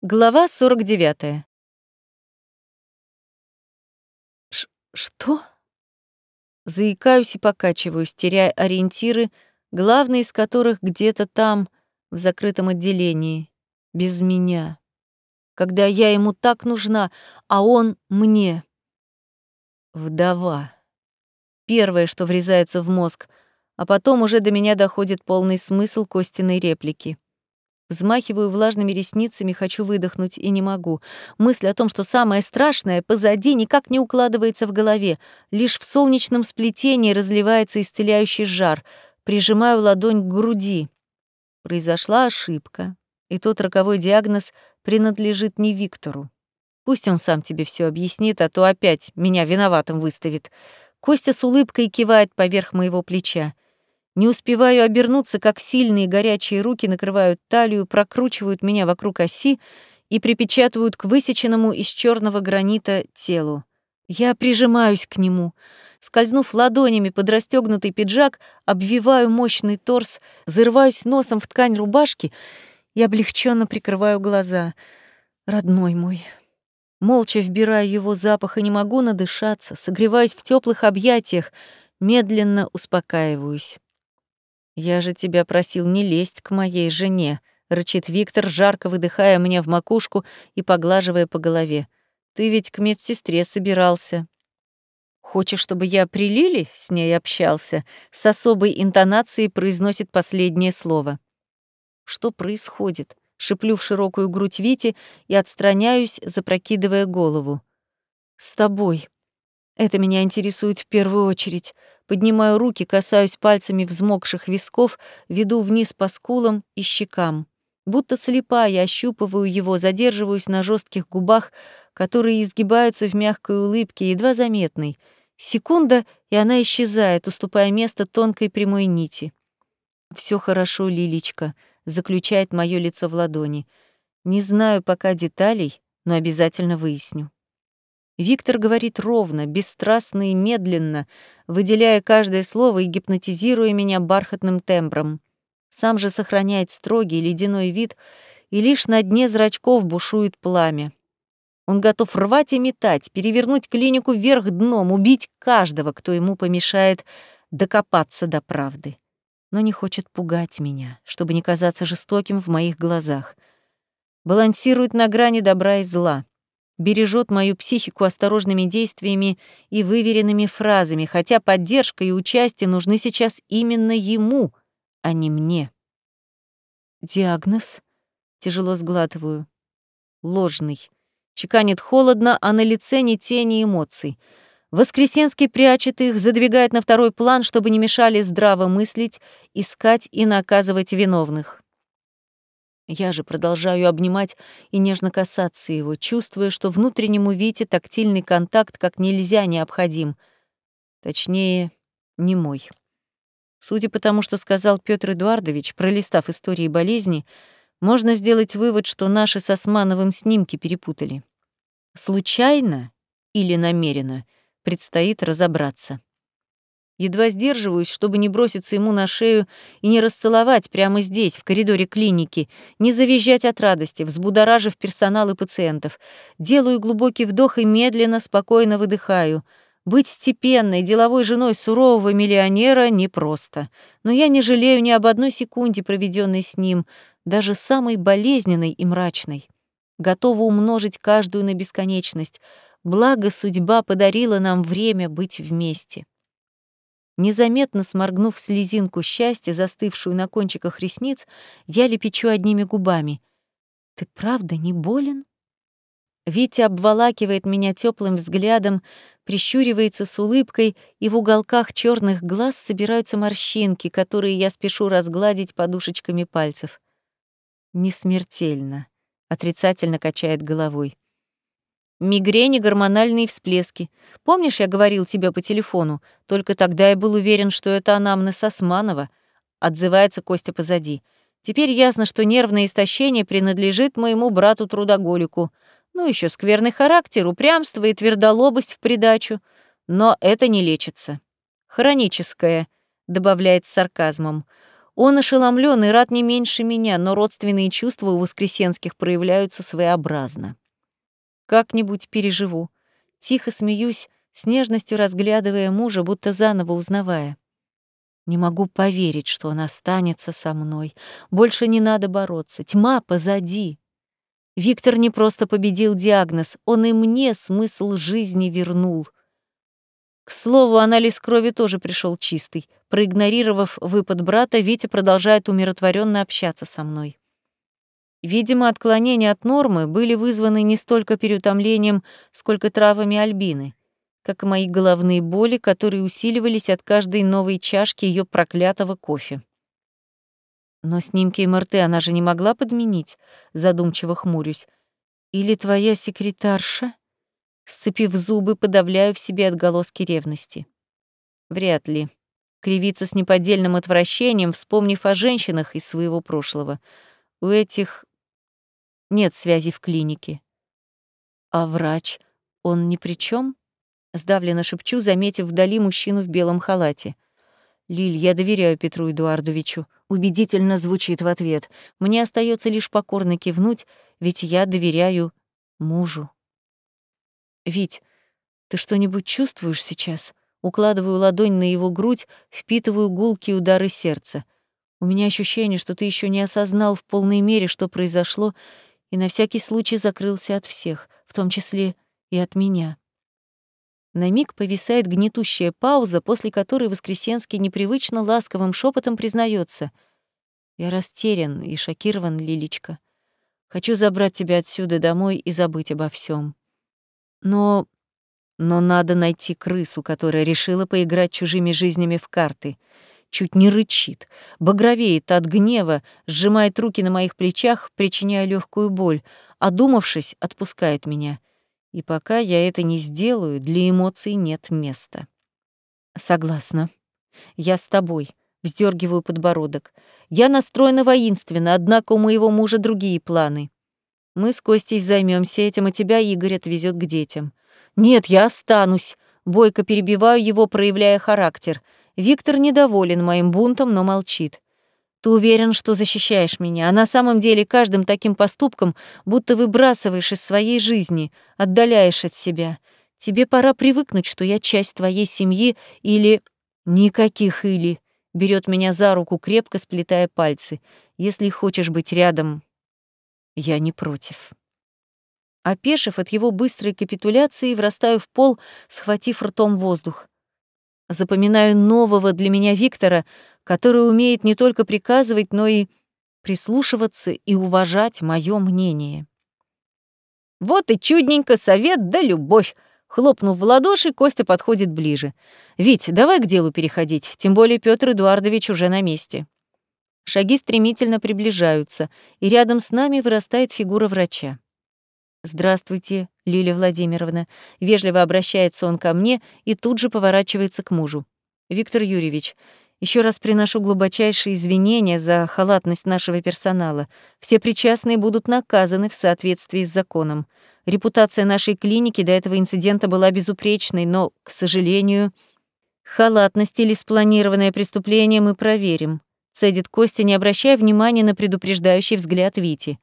Глава 49. Ш что? Заикаюсь и покачиваюсь, теряя ориентиры, главный из которых где-то там, в закрытом отделении, без меня. Когда я ему так нужна, а он мне. Вдова. Первое, что врезается в мозг, а потом уже до меня доходит полный смысл Костиной реплики. Взмахиваю влажными ресницами, хочу выдохнуть и не могу. Мысль о том, что самое страшное позади, никак не укладывается в голове. Лишь в солнечном сплетении разливается исцеляющий жар. Прижимаю ладонь к груди. Произошла ошибка, и тот роковой диагноз принадлежит не Виктору. Пусть он сам тебе все объяснит, а то опять меня виноватым выставит. Костя с улыбкой кивает поверх моего плеча. Не успеваю обернуться, как сильные горячие руки накрывают талию, прокручивают меня вокруг оси и припечатывают к высеченному из черного гранита телу. Я прижимаюсь к нему. Скользнув ладонями под расстёгнутый пиджак, обвиваю мощный торс, зарываюсь носом в ткань рубашки и облегченно прикрываю глаза. Родной мой. Молча вбираю его запах и не могу надышаться, согреваюсь в теплых объятиях, медленно успокаиваюсь. «Я же тебя просил не лезть к моей жене», — рычит Виктор, жарко выдыхая мне в макушку и поглаживая по голове. «Ты ведь к медсестре собирался». «Хочешь, чтобы я при Лиле с ней общался?» С особой интонацией произносит последнее слово. «Что происходит?» Шиплю в широкую грудь Вити и отстраняюсь, запрокидывая голову. «С тобой. Это меня интересует в первую очередь. Поднимаю руки, касаюсь пальцами взмокших висков, веду вниз по скулам и щекам. Будто слепая, ощупываю его, задерживаюсь на жестких губах, которые изгибаются в мягкой улыбке, едва заметной. Секунда, и она исчезает, уступая место тонкой прямой нити. Все хорошо, Лилечка», — заключает мое лицо в ладони. «Не знаю пока деталей, но обязательно выясню». Виктор говорит ровно, бесстрастно и медленно, выделяя каждое слово и гипнотизируя меня бархатным тембром. Сам же сохраняет строгий ледяной вид, и лишь на дне зрачков бушует пламя. Он готов рвать и метать, перевернуть клинику вверх дном, убить каждого, кто ему помешает докопаться до правды. Но не хочет пугать меня, чтобы не казаться жестоким в моих глазах. Балансирует на грани добра и зла бережет мою психику осторожными действиями и выверенными фразами, хотя поддержка и участие нужны сейчас именно ему, а не мне. Диагноз? Тяжело сглатываю. Ложный. Чеканит холодно, а на лице ни тени эмоций. Воскресенский прячет их, задвигает на второй план, чтобы не мешали здраво мыслить, искать и наказывать виновных. Я же продолжаю обнимать и нежно касаться его, чувствуя, что внутреннему Вите тактильный контакт как нельзя необходим. Точнее, не мой. Судя по тому, что сказал Петр Эдуардович, пролистав истории болезни, можно сделать вывод, что наши с Османовым снимки перепутали. Случайно или намеренно предстоит разобраться. Едва сдерживаюсь, чтобы не броситься ему на шею и не расцеловать прямо здесь, в коридоре клиники, не завизжать от радости, взбудоражив персонал и пациентов. Делаю глубокий вдох и медленно, спокойно выдыхаю. Быть степенной, деловой женой сурового миллионера непросто. Но я не жалею ни об одной секунде, проведенной с ним, даже самой болезненной и мрачной. Готова умножить каждую на бесконечность. Благо судьба подарила нам время быть вместе. Незаметно сморгнув слезинку счастья, застывшую на кончиках ресниц, я лепечу одними губами. «Ты правда не болен?» Витя обволакивает меня теплым взглядом, прищуривается с улыбкой, и в уголках черных глаз собираются морщинки, которые я спешу разгладить подушечками пальцев. «Не смертельно», — отрицательно качает головой. Мигрени, гормональные всплески. Помнишь, я говорил тебе по телефону? Только тогда я был уверен, что это анамнез Османова. Отзывается Костя позади. Теперь ясно, что нервное истощение принадлежит моему брату-трудоголику. Ну, еще скверный характер, упрямство и твердолобость в придачу. Но это не лечится. Хроническое, добавляет с сарказмом. Он ошеломлен и рад не меньше меня, но родственные чувства у воскресенских проявляются своеобразно. Как-нибудь переживу. Тихо смеюсь, с нежностью разглядывая мужа, будто заново узнавая. Не могу поверить, что он останется со мной. Больше не надо бороться. Тьма позади. Виктор не просто победил диагноз, он и мне смысл жизни вернул. К слову, анализ крови тоже пришел чистый. Проигнорировав выпад брата, Витя продолжает умиротворенно общаться со мной. Видимо, отклонения от нормы были вызваны не столько переутомлением, сколько травами Альбины, как и мои головные боли, которые усиливались от каждой новой чашки ее проклятого кофе. Но снимки МРТ она же не могла подменить, задумчиво хмурюсь. Или твоя секретарша? Сцепив зубы, подавляю в себе отголоски ревности. Вряд ли. Кривиться с неподдельным отвращением, вспомнив о женщинах из своего прошлого. У этих нет связи в клинике. А врач, он ни при чем? Сдавленно шепчу, заметив вдали мужчину в белом халате. «Лиль, я доверяю Петру Эдуардовичу», — убедительно звучит в ответ. «Мне остается лишь покорно кивнуть, ведь я доверяю мужу». «Вить, ты что-нибудь чувствуешь сейчас?» Укладываю ладонь на его грудь, впитываю гулкие удары сердца. У меня ощущение, что ты еще не осознал в полной мере, что произошло, и на всякий случай закрылся от всех, в том числе и от меня. На миг повисает гнетущая пауза, после которой Воскресенский непривычно ласковым шепотом признается: «Я растерян и шокирован, Лилечка. Хочу забрать тебя отсюда домой и забыть обо всем. Но... но надо найти крысу, которая решила поиграть чужими жизнями в карты. Чуть не рычит, багровеет от гнева, сжимает руки на моих плечах, причиняя легкую боль, одумавшись, отпускает меня. И пока я это не сделаю, для эмоций нет места. Согласна. Я с тобой. Вздергиваю подбородок. Я настроена воинственно, однако у моего мужа другие планы. Мы с Костей займемся этим, а тебя Игорь отвезет к детям. Нет, я останусь. Бойко перебиваю его, проявляя характер. Виктор недоволен моим бунтом, но молчит. Ты уверен, что защищаешь меня, а на самом деле каждым таким поступком будто выбрасываешь из своей жизни, отдаляешь от себя. Тебе пора привыкнуть, что я часть твоей семьи или... Никаких «или». Берет меня за руку, крепко сплетая пальцы. Если хочешь быть рядом, я не против. Опешив от его быстрой капитуляции, врастаю в пол, схватив ртом воздух. Запоминаю нового для меня Виктора, который умеет не только приказывать, но и прислушиваться и уважать мое мнение. «Вот и чудненько совет да любовь!» Хлопнув в ладоши, Костя подходит ближе. «Вить, давай к делу переходить, тем более Петр Эдуардович уже на месте». Шаги стремительно приближаются, и рядом с нами вырастает фигура врача. «Здравствуйте, Лилия Владимировна». Вежливо обращается он ко мне и тут же поворачивается к мужу. «Виктор Юрьевич, еще раз приношу глубочайшие извинения за халатность нашего персонала. Все причастные будут наказаны в соответствии с законом. Репутация нашей клиники до этого инцидента была безупречной, но, к сожалению, халатность или спланированное преступление мы проверим цедит Костя, не обращая внимания на предупреждающий взгляд Вити.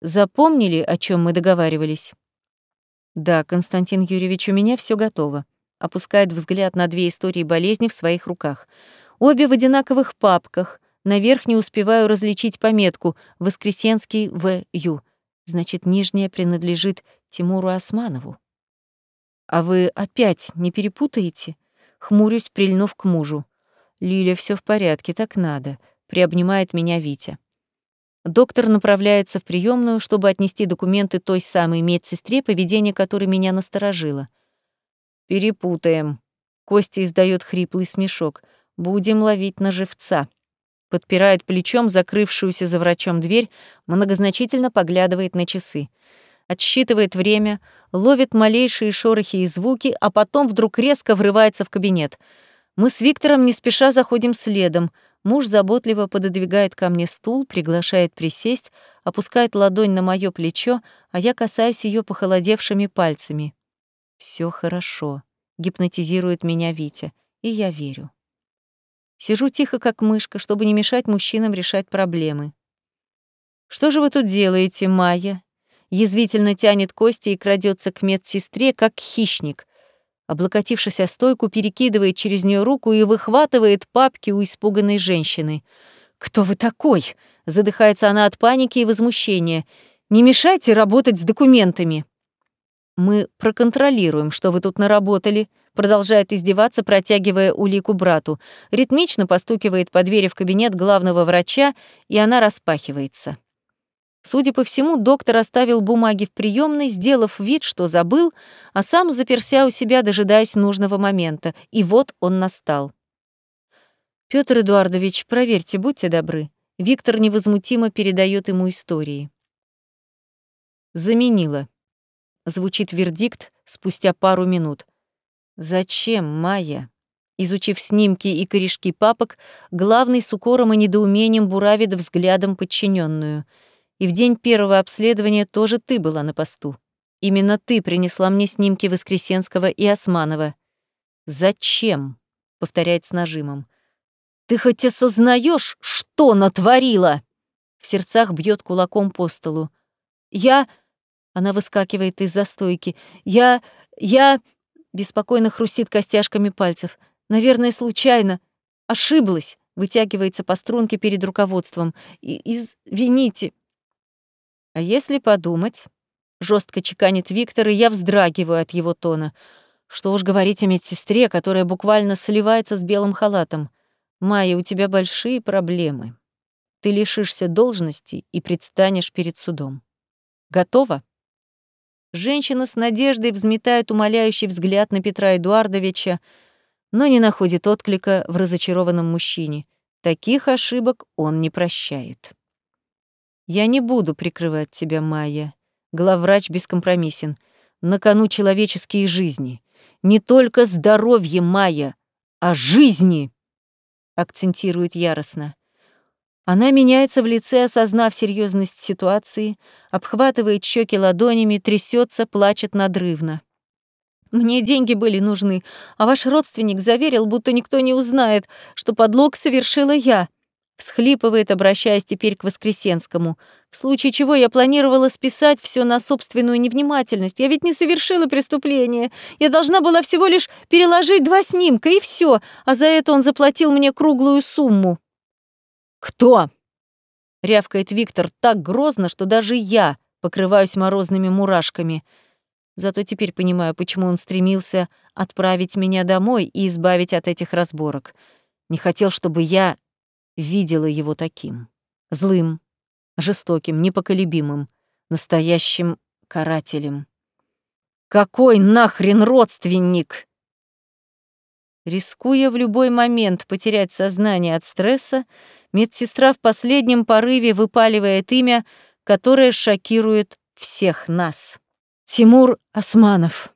Запомнили, о чем мы договаривались? Да, Константин Юрьевич, у меня все готово. Опускает взгляд на две истории болезни в своих руках. Обе в одинаковых папках. Наверх не успеваю различить пометку «Воскресенский В.Ю». Значит, нижняя принадлежит Тимуру Османову. А вы опять не перепутаете? Хмурюсь, прильнув к мужу. «Лиля, все в порядке, так надо», — приобнимает меня Витя. Доктор направляется в приемную, чтобы отнести документы той самой медсестре, поведение которой меня насторожило. «Перепутаем». Костя издает хриплый смешок. «Будем ловить на живца». Подпирает плечом закрывшуюся за врачом дверь, многозначительно поглядывает на часы. Отсчитывает время, ловит малейшие шорохи и звуки, а потом вдруг резко врывается в кабинет — мы с Виктором не спеша заходим следом. Муж заботливо пододвигает ко мне стул, приглашает присесть, опускает ладонь на моё плечо, а я касаюсь её похолодевшими пальцами. Все хорошо», — гипнотизирует меня Витя, и я верю. Сижу тихо, как мышка, чтобы не мешать мужчинам решать проблемы. «Что же вы тут делаете, Майя?» Язвительно тянет кости и крадется к медсестре, как хищник. Облокотившись о стойку, перекидывает через нее руку и выхватывает папки у испуганной женщины. «Кто вы такой?» — задыхается она от паники и возмущения. «Не мешайте работать с документами». «Мы проконтролируем, что вы тут наработали», продолжает издеваться, протягивая улику брату. Ритмично постукивает по двери в кабинет главного врача, и она распахивается. Судя по всему, доктор оставил бумаги в приемной, сделав вид, что забыл, а сам заперся у себя, дожидаясь нужного момента. И вот он настал. Петр Эдуардович, проверьте, будьте добры. Виктор невозмутимо передает ему истории. Заменила. Звучит вердикт спустя пару минут. Зачем, Майя? Изучив снимки и корешки папок, главный с укором и недоумением буравит взглядом подчиненную — и в день первого обследования тоже ты была на посту. Именно ты принесла мне снимки Воскресенского и Османова. Зачем? повторяет с нажимом. Ты хоть осознаешь, что натворила? В сердцах бьет кулаком по столу. Я она выскакивает из застойки. Я я беспокойно хрустит костяшками пальцев. Наверное, случайно. Ошиблась. Вытягивается по струнке перед руководством. И извините. А если подумать, жестко чеканит Виктор, и я вздрагиваю от его тона. Что уж говорить о медсестре, которая буквально сливается с белым халатом. Майя, у тебя большие проблемы. Ты лишишься должности и предстанешь перед судом. Готова? Женщина с надеждой взметает умоляющий взгляд на Петра Эдуардовича, но не находит отклика в разочарованном мужчине. Таких ошибок он не прощает. «Я не буду прикрывать тебя, Майя». Главврач бескомпромиссен. «На кону человеческие жизни. Не только здоровье, Майя, а жизни!» Акцентирует яростно. Она меняется в лице, осознав серьезность ситуации, обхватывает щеки ладонями, трясется, плачет надрывно. Мне деньги были нужны, а ваш родственник заверил, будто никто не узнает, что подлог совершила я. Всхлипывает, обращаясь теперь к Воскресенскому. В случае чего я планировала списать все на собственную невнимательность. Я ведь не совершила преступление. Я должна была всего лишь переложить два снимка, и все, а за это он заплатил мне круглую сумму. «Кто?» — рявкает Виктор так грозно, что даже я покрываюсь морозными мурашками. Зато теперь понимаю, почему он стремился отправить меня домой и избавить от этих разборок. Не хотел, чтобы я видела его таким. Злым, жестоким, непоколебимым, настоящим карателем. Какой нахрен родственник? Рискуя в любой момент потерять сознание от стресса, медсестра в последнем порыве выпаливает имя, которое шокирует всех нас. Тимур Османов.